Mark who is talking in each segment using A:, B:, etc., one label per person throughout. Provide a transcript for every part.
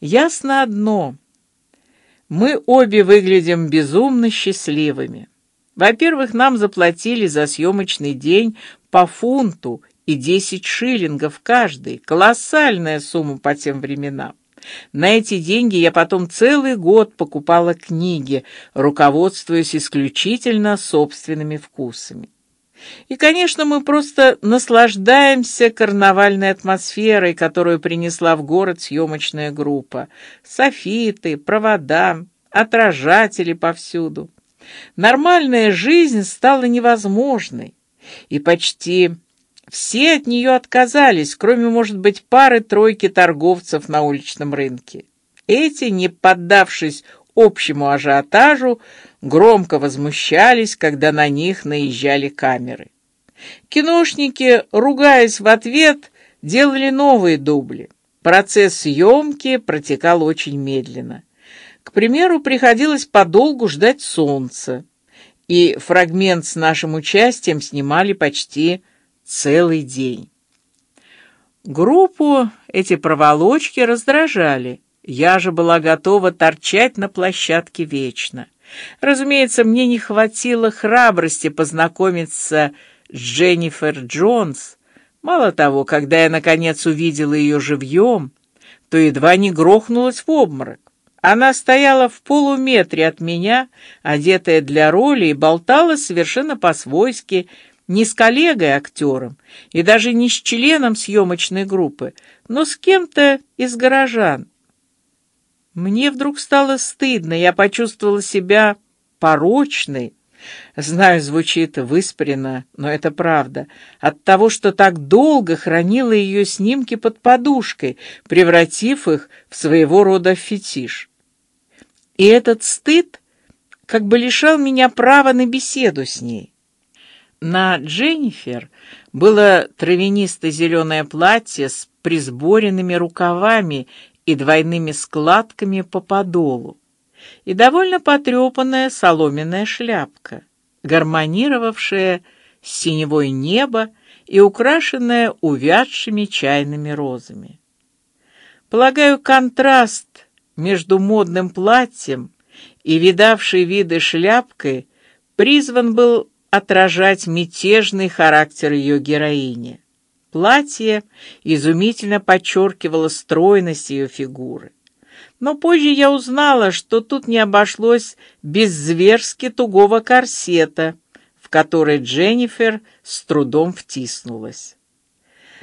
A: Ясно одно: мы обе выглядим безумно счастливыми. Во-первых, нам заплатили за съемочный день по фунту и десять шиллингов каждый, колоссальная сумма по тем временам. На эти деньги я потом целый год покупала книги, руководствуясь исключительно собственными вкусами. И, конечно, мы просто наслаждаемся карнавальной атмосферой, которую принесла в город съемочная группа. Софиты, провода, отражатели повсюду. Нормальная жизнь стала невозможной, и почти все от нее отказались, кроме, может быть, пары-тройки торговцев на уличном рынке. Эти, не поддавшись общему ажиотажу, громко возмущались, когда на них наезжали камеры. Киношники, ругаясь в ответ, делали новые дубли. Процесс съемки протекал очень медленно. К примеру, приходилось подолгу ждать солнца, и фрагмент с нашим участием снимали почти целый день. Группу эти проволочки раздражали. Я же была готова торчать на площадке вечно. Разумеется, мне не хватило храбрости познакомиться с Дженнифер Джонс. Мало того, когда я наконец увидела ее живьем, то едва не грохнулась в обморок. Она стояла в полуметре от меня, одетая для роли, и болтала совершенно по-свойски, не с коллегой-актером и даже не с членом съемочной группы, но с кем-то из горожан. Мне вдруг стало стыдно, я почувствовала себя порочной. Знаю, звучит выспренно, но это правда. От того, что так долго хранила ее снимки под подушкой, превратив их в своего рода фетиш. И этот стыд как бы лишал меня права на беседу с ней. На Дженнифер было травянисто-зеленое платье с присборенными рукавами и двойными складками по подолу, и довольно потрепанная соломенная шляпка, гармонировавшая с синевой небо и украшенная увядшими чайными розами. Полагаю, контраст между модным платьем и видавшей виды шляпкой призван был отражать мятежный характер ее героини. Платье изумительно подчеркивало стройность ее фигуры. Но позже я узнала, что тут не обошлось без зверски тугого корсета, в который Дженнифер с трудом втиснулась.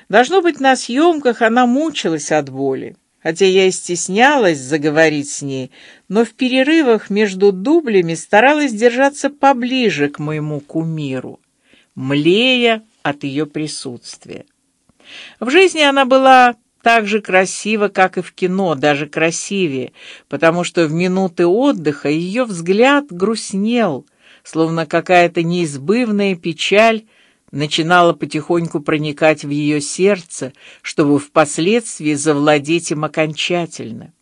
A: Должно быть, на съемках она мучилась от боли хотя я и стеснялась заговорить с ней, но в перерывах между дублями старалась держаться поближе к моему кумиру, млея от ее присутствия. В жизни она была так же красива, как и в кино, даже красивее, потому что в минуты отдыха ее взгляд грустнел, словно какая-то неизбывная печаль начинала потихоньку проникать в ее сердце, чтобы впоследствии завладеть им окончательно.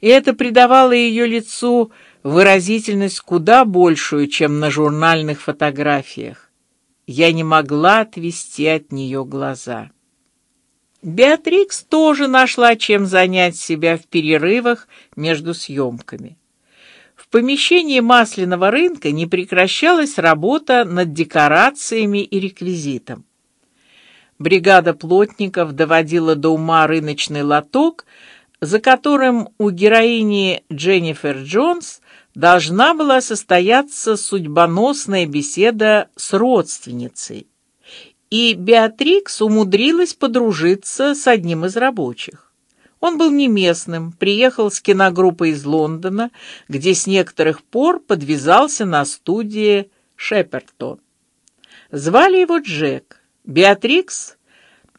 A: И это придавало ее лицу выразительность куда большую, чем на журнальных фотографиях. Я не могла отвести от нее глаза. Беатрикс тоже нашла чем занять себя в перерывах между съемками. В помещении масляного рынка не прекращалась работа над декорациями и реквизитом. Бригада плотников доводила до ума рыночный лоток, за которым у героини Дженнифер Джонс должна была состояться судьбоносная беседа с родственницей, и Беатрикс умудрилась подружиться с одним из рабочих. Он был не местным, приехал с киногруппой из Лондона, где с некоторых пор подвязался на студии Шепертон. Звали его Джек. Беатрикс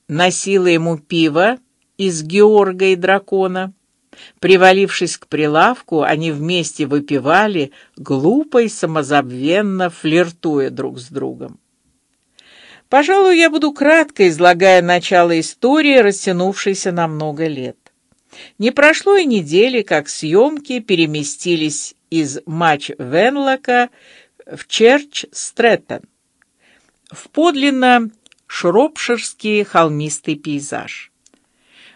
A: носила ему пиво из Георга и дракона. Привалившись к прилавку, они вместе выпивали, глупо и самозабвенно флиртуя друг с другом. Пожалуй, я буду кратко излагая начало истории, растянувшейся на много лет. Не прошло и недели, как съемки переместились из матч Венлока в Черч Стрэттон, в подлинно шропширский холмистый пейзаж.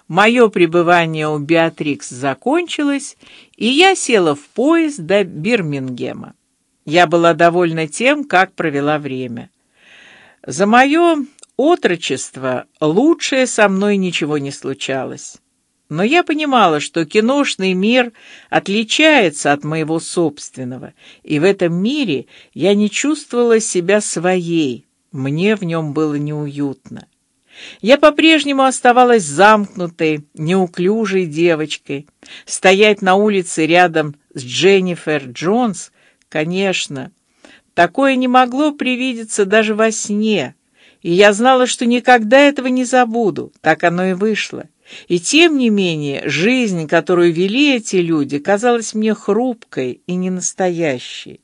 A: мое пребывание у Беатрикс закончилось, и я села в поезд до Бирмингема. Я была довольна тем, как провела время. За мое отрочество лучшее со мной ничего не случалось. Но я понимала, что киношный мир отличается от моего собственного, и в этом мире я не чувствовала себя своей. Мне в нем было неуютно. Я по-прежнему оставалась замкнутой, неуклюжей девочкой. Стоять на улице рядом с Дженнифер Джонс, конечно, такое не могло привидеться даже во сне, и я знала, что никогда этого не забуду. Так оно и вышло. И тем не менее, жизнь, которую вели эти люди, казалась мне хрупкой и ненастоящей.